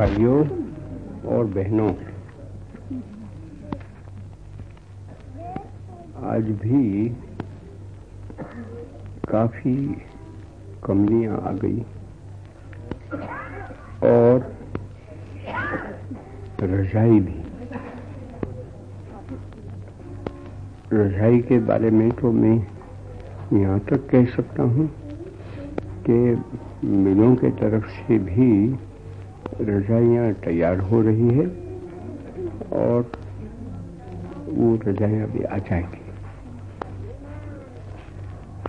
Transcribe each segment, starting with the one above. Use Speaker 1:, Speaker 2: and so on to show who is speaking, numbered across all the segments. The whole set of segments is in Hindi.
Speaker 1: भाइयों और बहनों, आज भी काफ़ी कमियाँ आ गई और रजाई भी। रजाई के बारे में तो मैं यहाँ तक कह सकता हूँ कि मिलों के तरफ़ से भी रजाइयाँ तैयार हो रही है और वो रजाइयाँ भी आ जाएँगी।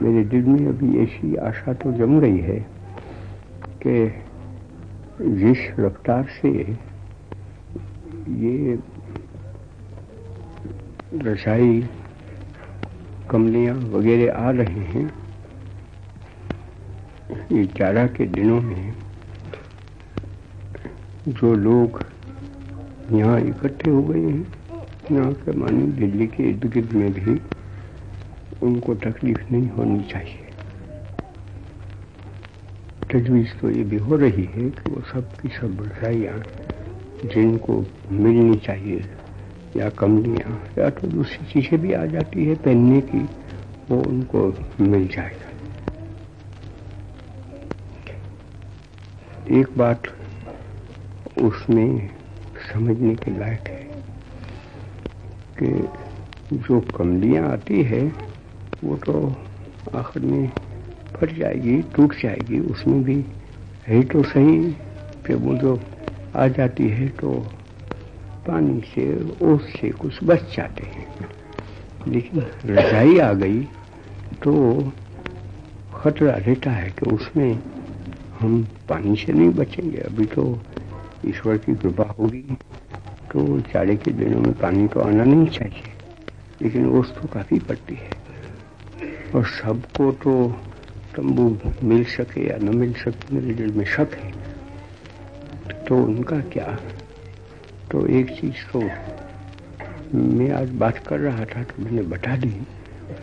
Speaker 1: मेरे दिल में अभी ऐसी आशा तो जम रही है कि जिस रफ्तार से ये रजाई कमलियाँ वगैरह आ रहे हैं, ये जाड़ा के दिनों में जो लोग यहाँ इकट्ठे हो गए हैं, यहाँ के मानी दिल्ली के इर्द गिर्द में भी, उनको तकलीफ़ नहीं होनी चाहिए। तजवीज तो ये भी हो रही है कि वो सब की सब रजाइयाँ जिनको मिलनी चाहिए, या कमलियाँ या तो दूसरी चीज़ें भी आ जाती है पहनने की, वो उनको मिल जाएगा। एक बात उसमें समझने के लायक है कि जो कमलियाँ आती है, वो तो आखिर में फट जाएगी, टूट जाएगी। उसमें भी है तो सही कि वो जो आ जाती है तो पानी से, ओस से कुछ बच जाते हैं। लेकिन रजाई आ गई तो खतरा रहता है कि उसमें हम पानी से नहीं बचेंगे। अभी तो ईश्वर की कृपा होगी तो चारे के दिनों में पानी तो आना नहीं चाहिए, लेकिन ओस तो काफ़ी पड़ती है। और सबको तो तंबू मिल सके या न मिल सके, मेरे दिल में शक है तो उनका क्या? तो एक चीज़ तो मैं आज बात कर रहा था तो मैंने बता दी,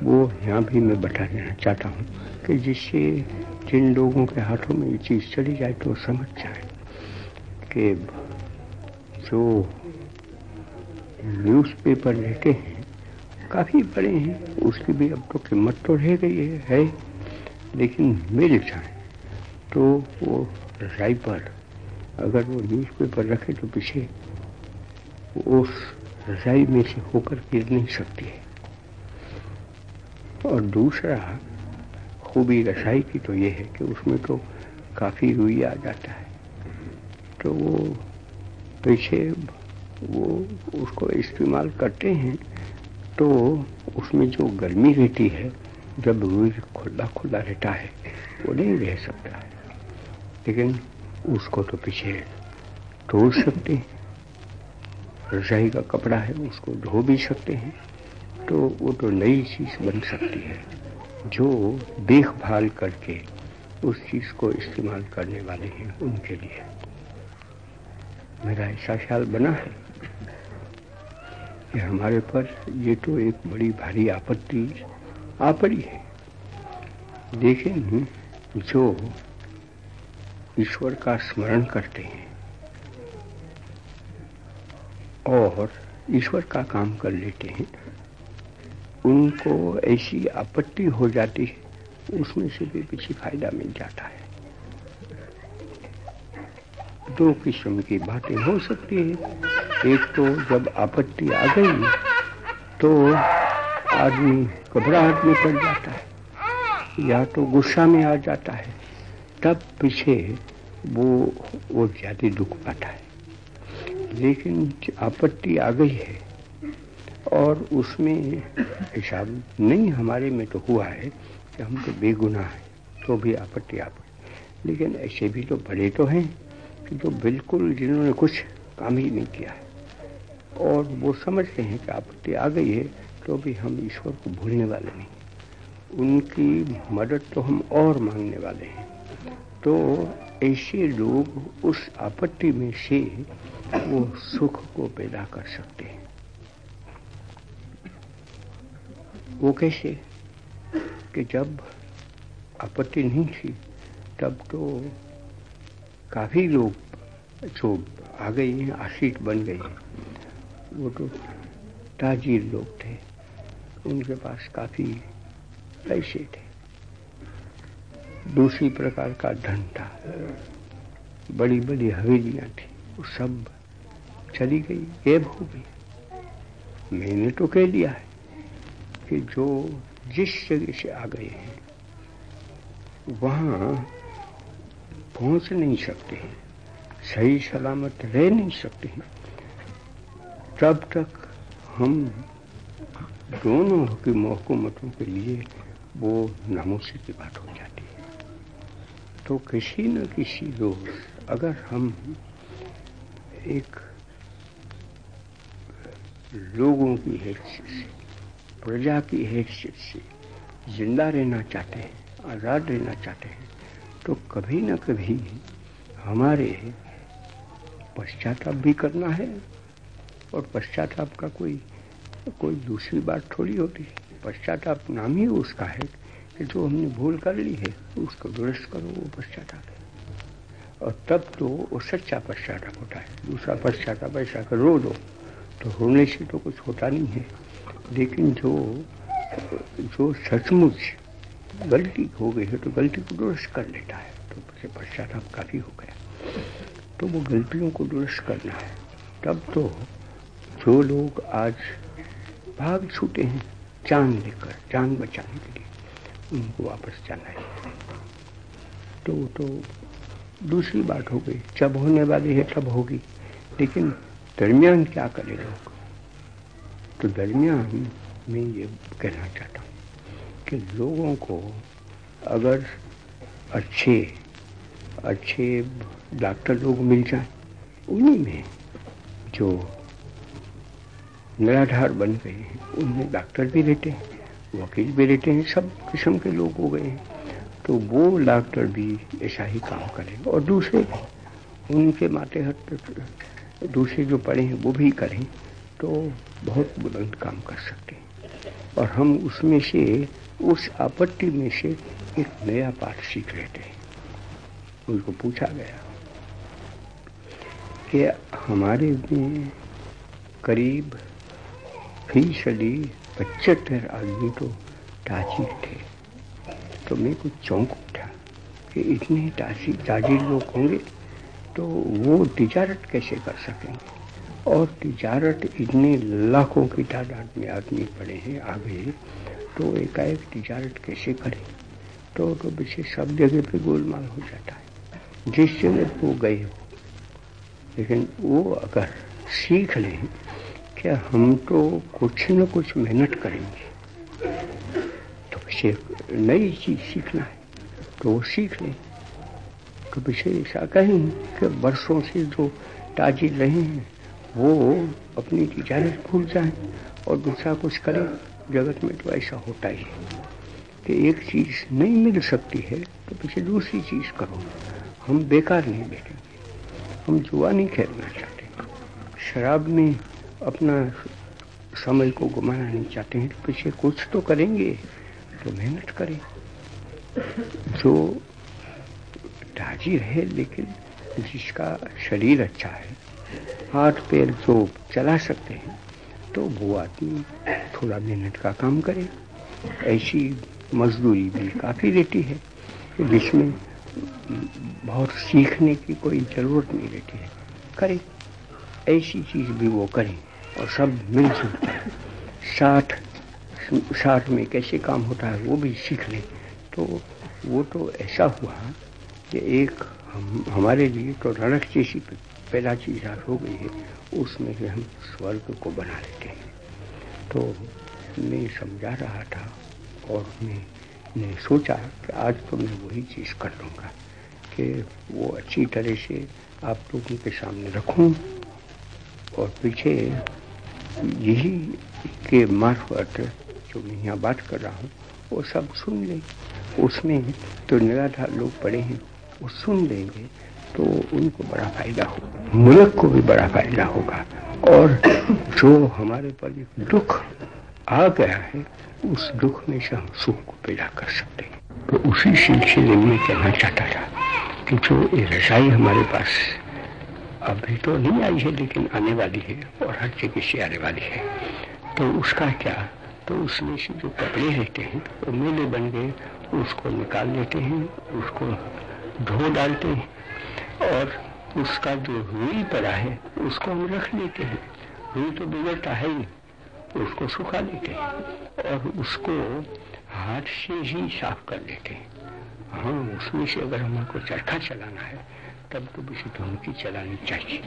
Speaker 1: वो यहाँ भी मैं बता देना चाहता हूँ कि जिससे जिन लोगों के हाथों में ये चीज़ चली जाए तो समझ जाए। कि जो न्यूज़पेपर रहते हैं काफ़ी बड़े हैं उसकी भी अब तो कीमत तो रह गई है, है लेकिन मिल जाए तो वो रजाई पर अगर वो न्यूज़पेपर रखे तो पीछे उस रजाई में से होकर गिर नहीं सकती है। और दूसरा खूबी रसाई की तो ये है कि उसमें तो काफ़ी रुई आ जाता है। तो वो पीछे वो उसको इस्तेमाल करते हैं तो उसमें जो गर्मी रहती है, जब रुई खुला खुला रहता है, वो नहीं रह सकता है। लेकिन उसको तो पीछे तोड़ सकते हैं, रजाई का कपड़ा है, उसको धो भी सकते हैं तो वो तो नई चीज़ बन सकती है, जो देखभाल करके उस चीज़ को इस्तेमाल करने वाले हैं उनके लिए। मेरा ऐसा ख्याल बना है कि हमारे पर ये तो एक बड़ी भारी आपत्ति आ पड़ी है। लेकिन जो ईश्वर का स्मरण करते हैं और ईश्वर का काम कर लेते हैं, उनको ऐसी आपत्ति हो जाती है, उसमें से भी पीछे फ़ायदा मिल जाता है। दो किस्म की बातें हो सकती है। एक तो जब आपत्ति आ गई तो आदमी घबराहट में पड़ जाता है, या तो गुस्सा में आ जाता है, तब पीछे वो वो ज़्यादा दुख पाता है। लेकिन आपत्ति आ गई है, और उसमें हिसाब नहीं हमारे में तो हुआ है कि हम तो बेगुनाह हैं तो भी आपत्ति आ गई लेकिन ऐसे भी तो बड़े तो हैं। कि जो बिल्कुल जिन्होंने कुछ काम ही नहीं किया है। और वो समझते हैं कि आपत्ति आ गई है तो भी हम ईश्वर को भूलने वाले नहीं। उनकी मदद तो हम और मांगने वाले हैं। तो ऐसे लोग उस आपत्ति में से वो सुख को पैदा कर सकते हैं। वो कैसे? कि जब आपत्ति नहीं थी, तब तो काफ़ी लोग जो आ गए हैं, आशीष बन गई हैं। वो तो ताजीर लोग थे। उनके पास काफ़ी पैसे थे। दूसरी प्रकार का धन था। बड़ी बड़ी हवेलियाँ थी। वो सब चली गई, गेब हो गई। मैंने तो कह दिया है कि जो जिस जगह से आ गए हैं, वहाँ पहुँच नहीं सकते हैं, सही सलामत रह नहीं सकते हैं। तब तक हम दोनों की हुकूमतों के लिए वो नामोशी की बात हो जाती है। तो किसी न किसी रोज अगर हम एक लोगों की हैसियत से, प्रजा की हैसियत से ज़िंदा रहना चाहते हैं, आज़ाद रहना चाहते हैं तो कभी न कभी हमारे पश्चाताप भी करना है और पश्चाताप का कोई कोई दूसरी बात थोड़ी होती है। पश्चाताप नाम ही उसका है कि जो हमने भूल कर ली है, उसको दुरुस्त करो, वो पश्चाताप है। और तब तो वो सच्चा पश्चाताप होता है। दूसरा पश्चाताप ऐसा कर रो दो तो रोने से तो कुछ होता नहीं है। लेकिन जो जो सचमुच गलती हो गई है तो गलती को दुरुस्त कर लेता है। तो उसे पश्चाताप काफ़ी हो गया। तो वो गलतियों को दुरुस्त करना है। तब तो जो लोग आज भाग छूटे हैं, जान लेकर, जान बचाने के लिए, उनको वापस जाना है। तो तो दूसरी बात हो गई। जब होने वाली है, तब होगी। लेकिन दरमियान क्या करे लोग? तो दरमियान में ये कहना चाहता हूँ कि लोगों को अगर अच्छे अच्छे डॉक्टर लोग मिल जाए, उन्हीं में जो निराधार बन गए हैं, उनमें डॉक्टर भी रहते हैं, वकील भी रहते हैं, सब किस्म के लोग हो गए हैं। तो वो डॉक्टर भी ऐसा ही काम करें। और दूसरे उनके माते हट दूसरे जो पढ़े हैं, वो भी करें तो बहुत बुलंद काम कर सकते हैं। और हम उसमें से, उस आपत्ति में से एक नया पाठ सीख लेते हैं उनको पूछा गया कि हमारे में करीब फ़ीसदी पचहत्तर आदमी तो ताजिर थे। तो मैं कुछ चौंक उठा कि इतने ताजिर लोग होंगे तो वो तिजारत कैसे कर सकेंगे? और तिजारत इतने लाखों की तादाद में आदमी पड़े हैं आगे तो एकाएक तिजारत कैसे करें? तो तो पीछे सब जगह पे गोलमाल हो जाता है। जिस जगह वो गए हो, लेकिन वो अगर सीख लें कि हम तो कुछ न कुछ मेहनत करेंगे? तो पीछे नई चीज़ सीखना है तो वो सीख लें। तो पीछे ऐसा कहें कि वर्षों से जो ताजिर रहे हैं वो अपनी तिजारत भूल जाए और दूसरा कुछ करे। जगत में तो ऐसा होता ही कि एक चीज़ नहीं मिल सकती है तो पीछे दूसरी चीज़ करो। हम बेकार नहीं बैठेंगे। हम जुआ नहीं खेलना चाहते। शराब में अपना समय को घुमाना नहीं चाहते हैं तो पीछे कुछ तो करेंगे तो मेहनत करें। जो ताजिर है लेकिन जिसका शरीर अच्छा है हाथ, पैर जो चला सकते हैं। तो वो आदमी थोड़ा मेहनत का काम करे। ऐसी मजदूरी भी काफ़ी रहती है, जिसमें बहुत सीखने की कोई ज़रूरत नहीं रहती है। करे, ऐसी चीज़ भी वो करें और सब मिलजुल कर। साथ साथ में कैसे काम होता है वो भी सीख लें। तो वो तो ऐसा हुआ कि एक हम, हमारे लिए तो रड़क जैसी पहला चीज़ हो गई है, उसमें से हम स्वर्ग को बना लेते हैं। तो मैं समझा रहा था और मैं ने सोचा कि आज तो मैं वही चीज़ कर लूँगा, कि वो अच्छी तरह से आप लोगों के सामने रखूँ और पीछे यही के मार्फत जो मैं यहाँ बात कर रहा हूँ, वो सब सुन लें। उसमें तो निराधार लोग पड़े हैं, वो सुन लेंगे। तो उनको बड़ा फ़ायदा होगा। मुल्क को भी बड़ा फ़ायदा होगा। और जो हमारे पर एक दुख आ गया है, उस दुख में से हम सुख को पैदा कर सकते हैं। तो उसी सिलसिले में कहना चाहता था कि जो ये रसाई हमारे पास अभी तो नहीं आई है, लेकिन आने वाली है और हर जगह से आने वाली है। तो उसका क्या? तो उसमें से जो कपड़े रहते हैं, वो मेले बन गए, उसको निकाल लेते हैं, उसको धो डालते हैं। और उसका जो रुई पड़ा है, उसको हम रख लेते हैं। रुई तो बिगड़ता है ही, उसको सुखा लेते हैं। और उसको हाथ से ही साफ़ कर लेते हैं। हाँ उसमें से अगर हमको चरखा चलाना है, तब तो किसी धुमकी चलानी चाहिए।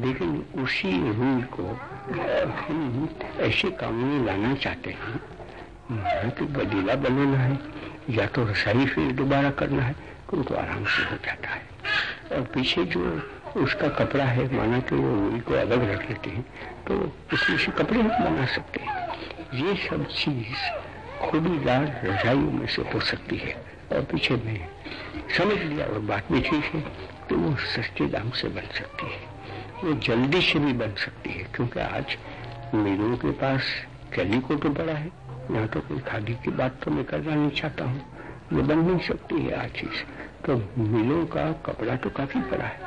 Speaker 1: लेकिन उसी रूल को हम ऐसे काम में लाना चाहते हैं ना तो बदीला बनाना है, या तो रसाई फिर दोबारा करना है तो उनको आराम से हो जाता है। और पीछे जो उसका कपड़ा है, माना कि वो रूल को अलग रख लेते हैं तो उसमें से कपड़े हम बना सकते हैं। ये सब चीज़ खुदीदार रजाइयों में से हो सकती है। और पीछे में समझ लिया और बात भी ठीक है तो वो सस्ते दाम से बन सकती है। वो जल्दी से भी बन सकती है, क्योंकि आज मिलों के पास कैली को तो बड़ा है, यहाँ तो कोई खादी की बात तो मैं करना नहीं चाहता हूँ। ये बन नहीं सकती है आज चीज़। तो मिलों का कपड़ा तो काफ़ी बड़ा है।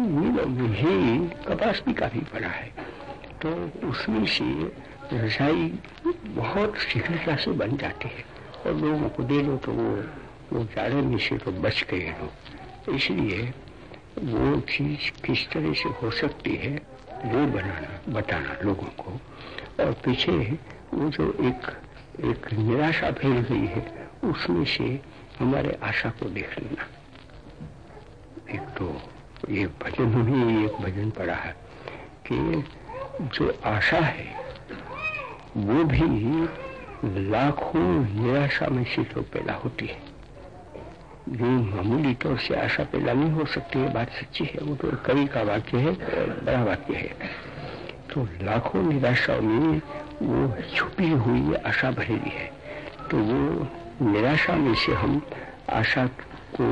Speaker 1: मिलों में ही कपास भी काफ़ी बड़ा है। तो उसमें से रसाई बहुत शीघ्रता से बन जाती है। और लोगों को दे दो तो वो वो जाड़े में से तो बच गए लोग। इसलिए वो चीज़ किस तरह से हो सकती है, वो बनाना, बताना लोगों को। और पीछे वो जो एक एक निराशा फैल गई है, उसमें से हमारे आशा को देख लेना। एक तो ये भजन में एक भजन पड़ा है कि जो आशा है, वो भी लाखों निराशा में से तो पैदा होती है। जो मामूली तौर से आशा पैदा नहीं हो सकती है, बात सच्ची है, वो तो कवि का वाक्य है, बड़ा वाक्य है। तो लाखों निराशा में वो छुपी हुई आशा भरेली है तो वो निराशा में से हम आशा को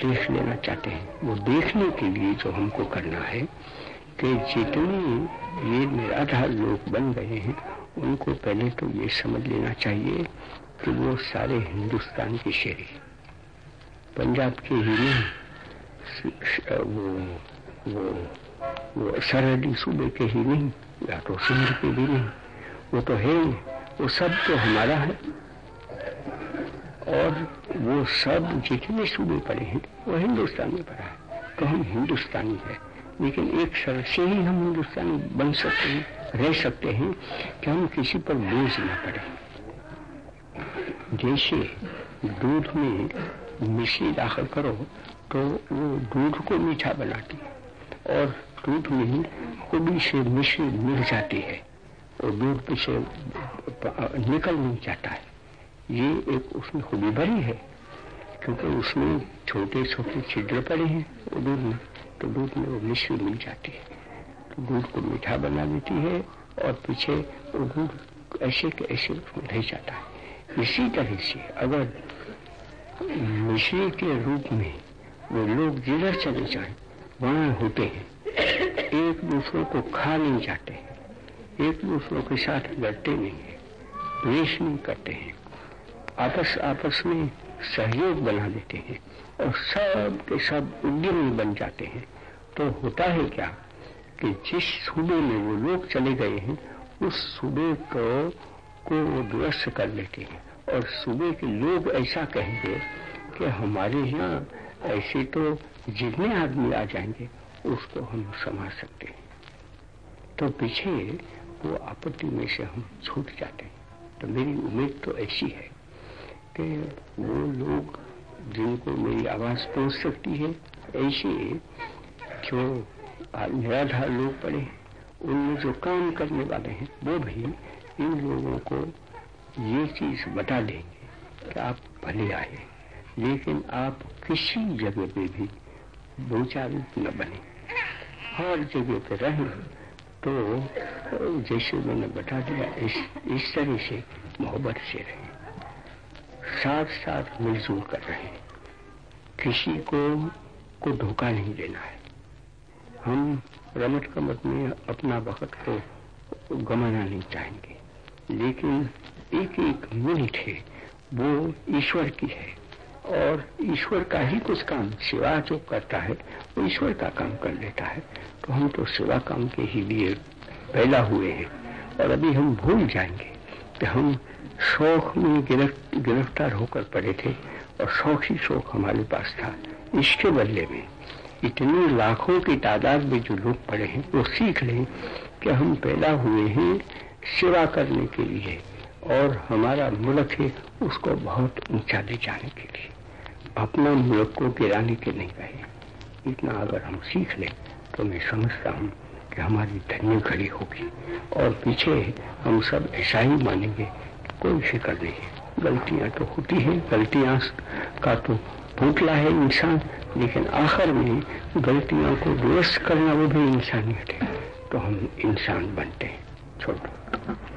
Speaker 1: देख लेना चाहते हैं। वो देखने के लिए जो हमको करना है कि जितने ये निराधार लोग बन गए हैं, उनको पहले तो ये समझ लेना चाहिए कि वो सारे हिंदुस्तान की शेरी पंजाब के ही नहीं, वो वो वो सरहदी सूबे के ही नहीं, या तो सिंध के भी नहीं। वो तो है ही, वो सब तो हमारा है। और वो सब जितने सूबे पड़े हैं, वो हिंदुस्तान में पड़ा है। तो हम हिंदुस्तानी है? लेकिन एक शर्त से ही हम हिंदुस्तानी बन सकते हैं, रह सकते हैं कि हम किसी पर बोझ न पड़े। जैसे दूध में मिश्री दाखिल करो तो वो दूध को मीठा बनाती है और दूध में खुदी से मिश्री मिल जाती है और दूध से निकल नहीं जाता है। ये एक उसमें खुदी भरी है, क्योंकि उसमें छोटे छोटे छिद्र पड़े हैं, वो दूध में तो दूध में वो मिश्री मिल जाती है। तो दूध को मीठा बना देती है, और पीछे वो दूध ऐसे के ऐसे रह जाता है। इसी तरह से अगर मिश्री के रूप में वो लोग जिधर चले जाए, वहाँ होते हैं, एक दूसरों को खा नहीं जाते हैं एक दूसरों के साथ लड़ते नहीं है द्वेष नहीं करते हैं। आपस आपस में सहयोग बना देते हैं और सब के सब उद्यमी बन जाते हैं। तो होता है क्या कि जिस सूबे में वो लोग चले गए हैं, उस सूबे को को वो दुरुस्त कर लेते हैं। और सूबे के लोग ऐसा कहेंगे कि हमारे यहाँ ऐसे तो जितने आदमी आ जाएँगे, उसको हम संभाल सकते हैं। तो पीछे वो आपत्ति में से हम छूट जाते हैं। तो मेरी उम्मीद तो ऐसी है कि वो लोग जिनको मेरी आवाज़ पहुँच सकती है, ऐसे जो निराधार लोग पड़े उनमें जो काम करने वाले हैं, वो भी इन लोगों को ये चीज़ बता देंगे कि आप भले आए, लेकिन आप किसी जगह पे भी बोचाल न बने। हर जगह पे रहें तो जैसे मैंने बता दिया, इस इस तरह से मोहब्बत से रहें। साथ साथ मिलजुल कर रहे हैं। किसी को को धोखा नहीं देना है। हम रमत कमत में अपना वक्त को गमाना नहीं चाहेंगे। लेकिन एक एक मिनट है, वो ईश्वर की है। और ईश्वर का ही कुछ काम सेवा जो करता है, वो ईश्वर का काम कर लेता है। तो हम तो सेवा काम के ही लिए पैदा हुए हैं। और अभी हम भूल जाएँगे। कि हम शौक में गिरफ्त गिरफ़्तार होकर पड़े थे और शौक ही शौक हमारे पास था। इसके बदले में इतने लाखों की तादाद में जो लोग पड़े हैं, वो सीख लें कि हम पैदा हुए हैं सेवा करने के लिए और हमारा मुल्क है उसको बहुत ऊँचा ले जाने के लिए। अपना मुल्क को गिराने के नहीं कहे। इतना अगर हम सीख लें तो मैं समझता हूँ कि हमारी धन्य घड़ी होगी। और पीछे हम सब ऐसा ही मानेंगे, कोई फ़िक्र नहीं है। गलतियाँ तो होती हैं, गलतियाँ का तो भूतला है इंसान, लेकिन आखिर में गलतियों को दुरुस्त करना वो भी इंसानियत है। तो हम इंसान बनते हैं। छोटो